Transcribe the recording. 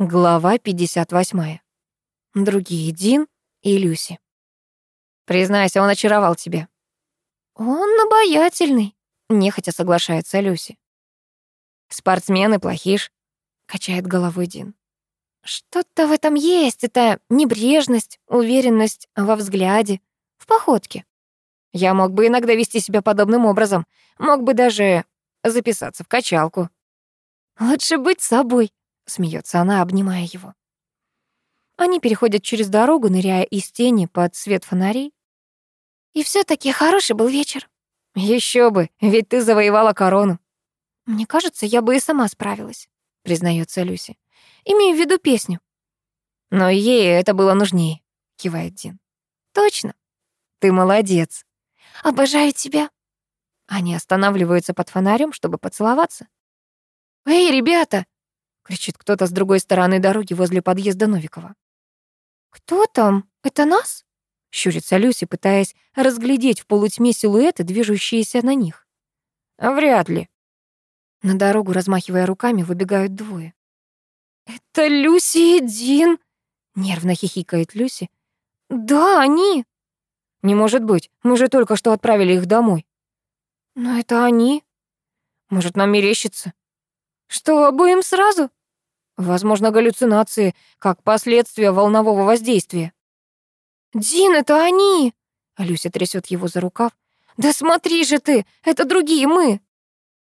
Глава 58. Другие Дин и Люси. Признайся, он очаровал тебя. Он обаятельный, нехотя соглашается Люси. Спортсмены плохиш, качает головой Дин. Что-то в этом есть, это небрежность, уверенность во взгляде, в походке. Я мог бы иногда вести себя подобным образом, мог бы даже записаться в качалку. Лучше быть собой, смеется она, обнимая его. Они переходят через дорогу, ныряя из тени под свет фонарей. И все таки хороший был вечер. Еще бы, ведь ты завоевала корону. Мне кажется, я бы и сама справилась, признается Люси. Имею в виду песню. Но ей это было нужнее, кивает Дин. Точно. Ты молодец. Обожаю тебя. Они останавливаются под фонарем, чтобы поцеловаться. «Эй, ребята!» — кричит кто-то с другой стороны дороги возле подъезда Новикова. «Кто там? Это нас?» — щурится Люси, пытаясь разглядеть в полутьме силуэты, движущиеся на них. «Вряд ли». На дорогу, размахивая руками, выбегают двое. «Это Люси и Дин!» — нервно хихикает Люси. «Да, они!» «Не может быть, мы же только что отправили их домой». «Но это они?» «Может, нам мерещится?» «Что, обоим сразу?» Возможно, галлюцинации, как последствия волнового воздействия. «Дин, это они!» Люся трясет его за рукав. «Да смотри же ты, это другие мы!»